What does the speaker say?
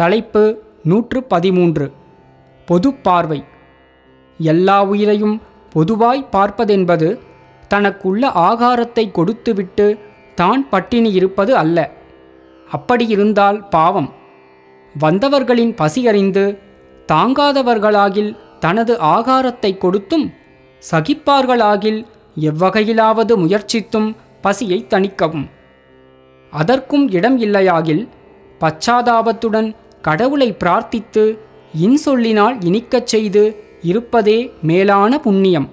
தலைப்பு நூற்று பதிமூன்று பொது பார்வை எல்லா உயிரையும் பொதுவாய் பார்ப்பதென்பது தனக்குள்ள ஆகாரத்தை கொடுத்துவிட்டு தான் பட்டினி இருப்பது அல்ல. அப்படியிருந்தால் பாவம். வந்தவர்களின் பசியறிந்து தாங்காதவர்களாகில் தனது ஆகாரத்தை கொடுத்தும் சகிப்பார்களாகில் எவ்வகையிலாவது முயற்சித்தும் பசியை தணிக்கவும். அதற்கும் இடம் இல்லையாகில் பச்சாதாபத்துடன் கடவுளை பிரார்த்தித்து இன்சொல்லினால் இனிக்கச் செய்து இருப்பதே மேலான புண்ணியம்.